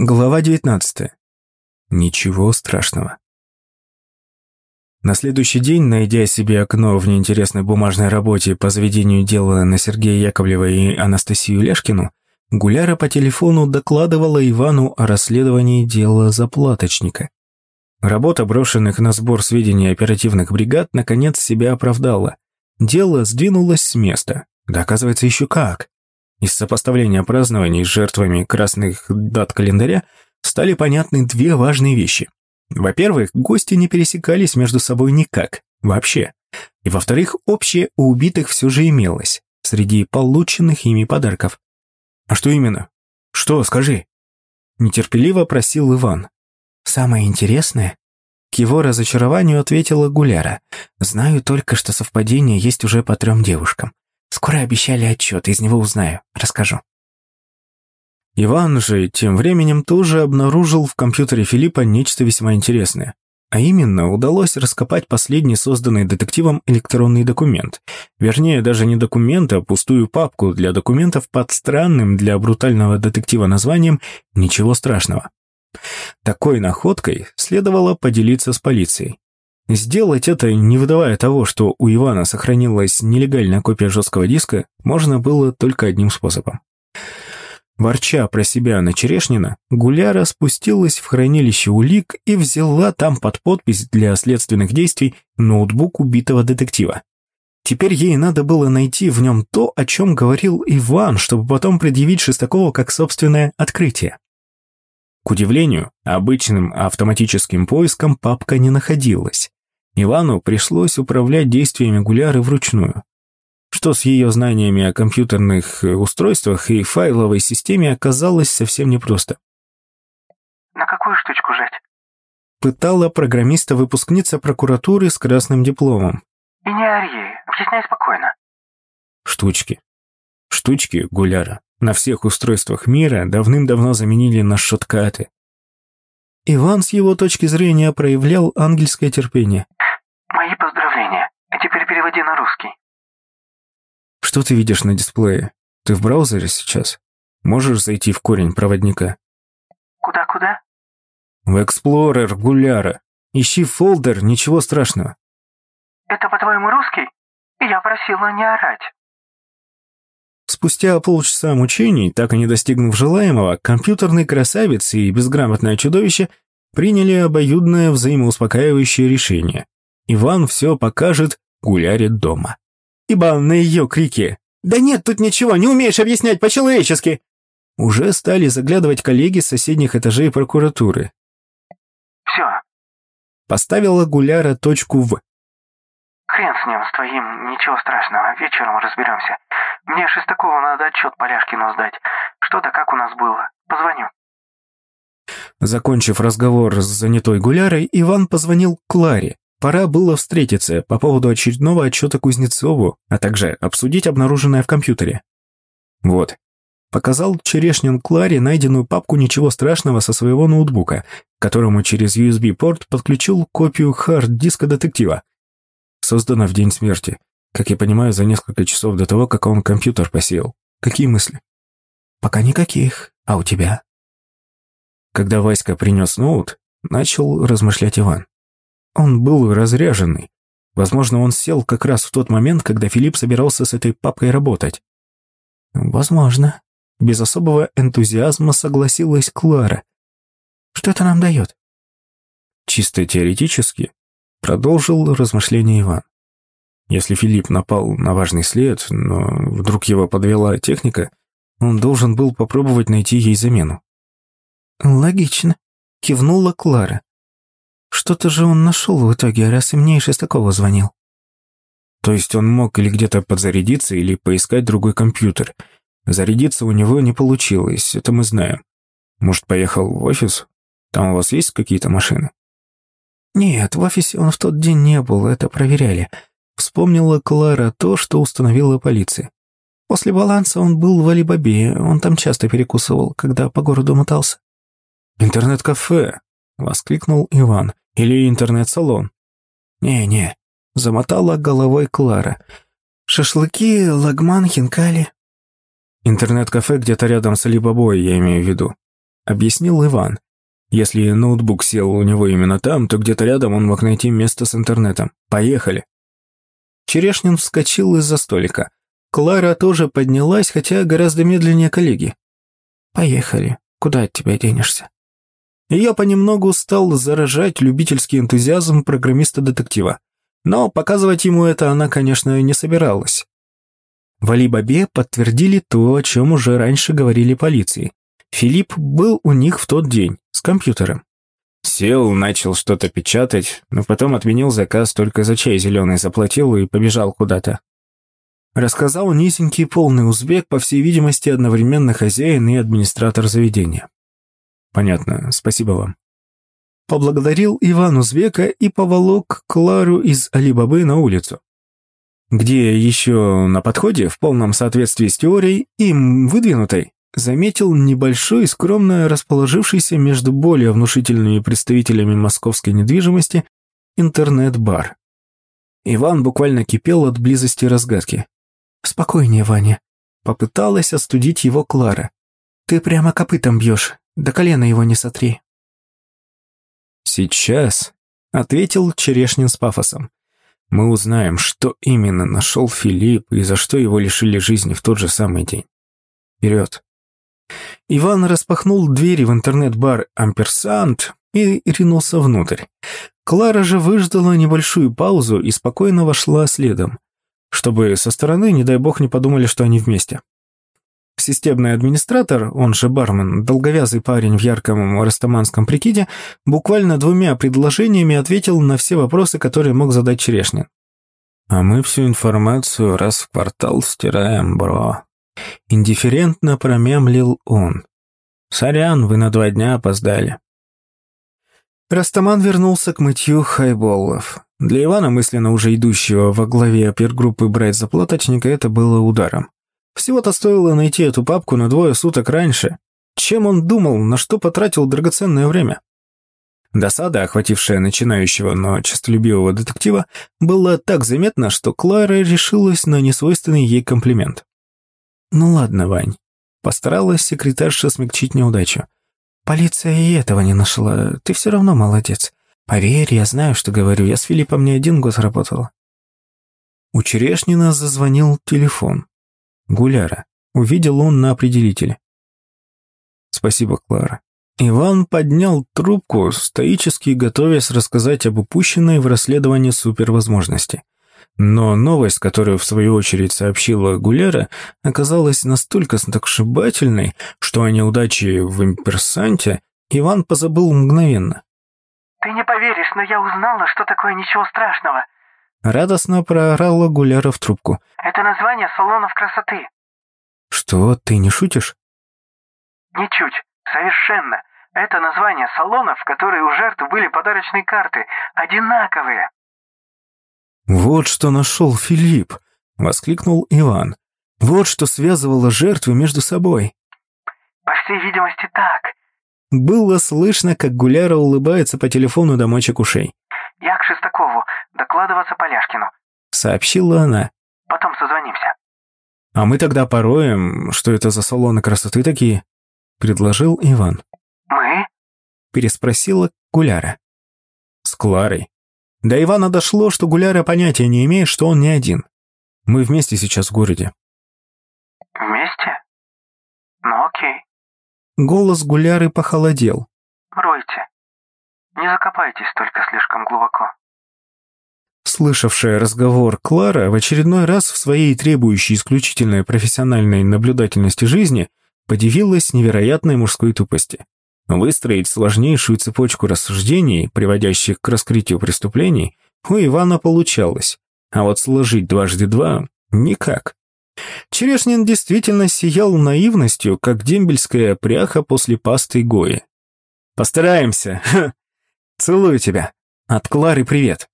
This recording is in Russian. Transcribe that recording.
Глава 19. Ничего страшного. На следующий день, найдя себе окно в неинтересной бумажной работе по заведению дела на Сергея Яковлева и Анастасию Ляшкину, Гуляра по телефону докладывала Ивану о расследовании дела заплаточника. Работа брошенных на сбор сведений оперативных бригад наконец себя оправдала. Дело сдвинулось с места. Да оказывается еще как. Из сопоставления празднований с жертвами красных дат календаря стали понятны две важные вещи. Во-первых, гости не пересекались между собой никак, вообще. И во-вторых, общее у убитых все же имелось, среди полученных ими подарков. «А что именно? Что, скажи?» Нетерпеливо просил Иван. «Самое интересное?» К его разочарованию ответила Гуляра. «Знаю только, что совпадение есть уже по трем девушкам. Скоро обещали отчет, из него узнаю. Расскажу. Иван же тем временем тоже обнаружил в компьютере Филиппа нечто весьма интересное. А именно, удалось раскопать последний созданный детективом электронный документ. Вернее, даже не документ, а пустую папку для документов под странным для брутального детектива названием «Ничего страшного». Такой находкой следовало поделиться с полицией. Сделать это, не выдавая того, что у Ивана сохранилась нелегальная копия жесткого диска, можно было только одним способом. Ворча про себя на Черешнина, Гуляра спустилась в хранилище улик и взяла там под подпись для следственных действий ноутбук убитого детектива. Теперь ей надо было найти в нем то, о чем говорил Иван, чтобы потом предъявить Шестакову как собственное открытие. К удивлению, обычным автоматическим поиском папка не находилась. Ивану пришлось управлять действиями Гуляры вручную. Что с ее знаниями о компьютерных э, устройствах и файловой системе оказалось совсем непросто. «На какую штучку жать?» Пытала программиста выпускница прокуратуры с красным дипломом. «И не ори, объясняй спокойно». Штучки. Штучки, Гуляра, на всех устройствах мира давным-давно заменили на шоткаты. Иван с его точки зрения проявлял ангельское терпение. Мои поздравления. А теперь переводи на русский. Что ты видишь на дисплее? Ты в браузере сейчас? Можешь зайти в корень проводника? Куда-куда? В Explorer Гуляра. Ищи фолдер, ничего страшного. Это, по-твоему, русский? Я просила не орать. Спустя полчаса мучений, так и не достигнув желаемого, компьютерный красавец и безграмотное чудовище приняли обоюдное взаимоуспокаивающее решение. Иван все покажет Гуляре дома. Ибо на ее крики «Да нет тут ничего, не умеешь объяснять по-человечески!» уже стали заглядывать коллеги с соседних этажей прокуратуры. Все. Поставила Гуляра точку «в». Хрен с ним, с твоим, ничего страшного, вечером разберемся. Мне Шестакову надо отчет Поляшкину сдать. Что да как у нас было. Позвоню. Закончив разговор с занятой Гулярой, Иван позвонил Кларе, Пора было встретиться по поводу очередного отчета Кузнецову, а также обсудить обнаруженное в компьютере. Вот. Показал Черешнин Кларе найденную папку «Ничего страшного» со своего ноутбука, которому через USB-порт подключил копию хард-диска детектива. Создана в день смерти. Как я понимаю, за несколько часов до того, как он компьютер посеял. Какие мысли? Пока никаких. А у тебя? Когда Васька принес ноут, начал размышлять Иван. Он был разряженный. Возможно, он сел как раз в тот момент, когда Филипп собирался с этой папкой работать. Возможно. Без особого энтузиазма согласилась Клара. Что это нам дает? Чисто теоретически, продолжил размышление Иван. Если Филипп напал на важный след, но вдруг его подвела техника, он должен был попробовать найти ей замену. «Логично», — кивнула Клара. Что-то же он нашел в итоге, раз и мне и Шестакова звонил. То есть он мог или где-то подзарядиться, или поискать другой компьютер. Зарядиться у него не получилось, это мы знаем. Может, поехал в офис? Там у вас есть какие-то машины? Нет, в офисе он в тот день не был, это проверяли. Вспомнила Клара то, что установила полиция. После баланса он был в Алибабе, он там часто перекусывал, когда по городу мотался. «Интернет-кафе», — воскликнул Иван. «Или интернет-салон?» «Не-не», — замотала головой Клара. «Шашлыки, лагман, хинкали». «Интернет-кафе где-то рядом с Алибабой, я имею в виду». объяснил Иван. Если ноутбук сел у него именно там, то где-то рядом он мог найти место с интернетом. Поехали. Черешнин вскочил из-за столика. Клара тоже поднялась, хотя гораздо медленнее коллеги. «Поехали. Куда от тебя денешься?» Ее понемногу стал заражать любительский энтузиазм программиста-детектива. Но показывать ему это она, конечно, не собиралась. В Али-Бабе подтвердили то, о чем уже раньше говорили полиции. Филипп был у них в тот день, с компьютером. Сел, начал что-то печатать, но потом отменил заказ, только за чай зеленый заплатил и побежал куда-то. Рассказал низенький полный узбек, по всей видимости, одновременно хозяин и администратор заведения. Понятно, спасибо вам. Поблагодарил Иван Узбека и поволок Клару из Алибабы на улицу. Где еще на подходе, в полном соответствии с теорией, им выдвинутой, заметил небольшой, скромно расположившийся между более внушительными представителями московской недвижимости интернет-бар. Иван буквально кипел от близости разгадки. «Спокойнее, Ваня», — попыталась остудить его Клара. «Ты прямо копытом бьешь, до колена его не сотри». «Сейчас», — ответил Черешнин с пафосом, «мы узнаем, что именно нашел Филипп и за что его лишили жизни в тот же самый день. Вперед!» Иван распахнул двери в интернет-бар «Амперсант» и ринулся внутрь. Клара же выждала небольшую паузу и спокойно вошла следом, чтобы со стороны, не дай бог, не подумали, что они вместе. Системный администратор, он же бармен, долговязый парень в ярком растаманском прикиде, буквально двумя предложениями ответил на все вопросы, которые мог задать Черешнин. «А мы всю информацию раз в квартал стираем, бро», Индифферентно промямлил он. «Сорян, вы на два дня опоздали». Растаман вернулся к мытью хайболлов. Для Ивана, мысленно уже идущего во главе опергруппы брать заплаточника, это было ударом. Всего-то стоило найти эту папку на двое суток раньше. Чем он думал, на что потратил драгоценное время? Досада, охватившая начинающего, но честолюбивого детектива, была так заметна, что Клара решилась на несвойственный ей комплимент. «Ну ладно, Вань». Постаралась секретарша смягчить неудачу. «Полиция и этого не нашла. Ты все равно молодец. Поверь, я знаю, что говорю. Я с Филиппом не один год работала». У Черешнина зазвонил телефон. Гуляра. Увидел он на определителе. «Спасибо, Клара». Иван поднял трубку, стоически готовясь рассказать об упущенной в расследовании супервозможности. Но новость, которую в свою очередь сообщила Гулера, оказалась настолько сногсшибательной, что о неудаче в имперсанте Иван позабыл мгновенно. «Ты не поверишь, но я узнала, что такое ничего страшного!» Радостно проорала Гулера в трубку. «Это название салонов красоты!» «Что, ты не шутишь?» «Ничуть, совершенно. Это название салонов, которые у жертв были подарочные карты, одинаковые!» «Вот что нашел Филипп!» — воскликнул Иван. «Вот что связывало жертвы между собой!» «По всей видимости, так!» Было слышно, как Гуляра улыбается по телефону до мочек ушей. «Я к Шестакову, докладываться Поляшкину», — сообщила она. «Потом созвонимся». «А мы тогда пороем, что это за салоны красоты такие?» — предложил Иван. «Мы?» — переспросила Гуляра. «С Кларой. До Ивана дошло, что Гуляра понятия не имеет, что он не один. Мы вместе сейчас в городе. Вместе? Ну окей. Голос Гуляры похолодел. Ройте. Не закопайтесь только слишком глубоко. Слышавшая разговор Клара в очередной раз в своей требующей исключительной профессиональной наблюдательности жизни подивилась невероятной мужской тупости. Выстроить сложнейшую цепочку рассуждений, приводящих к раскрытию преступлений, у Ивана получалось, а вот сложить дважды два – никак. Черешнин действительно сиял наивностью, как дембельская пряха после пасты Гои. «Постараемся. Целую тебя. От Клары привет».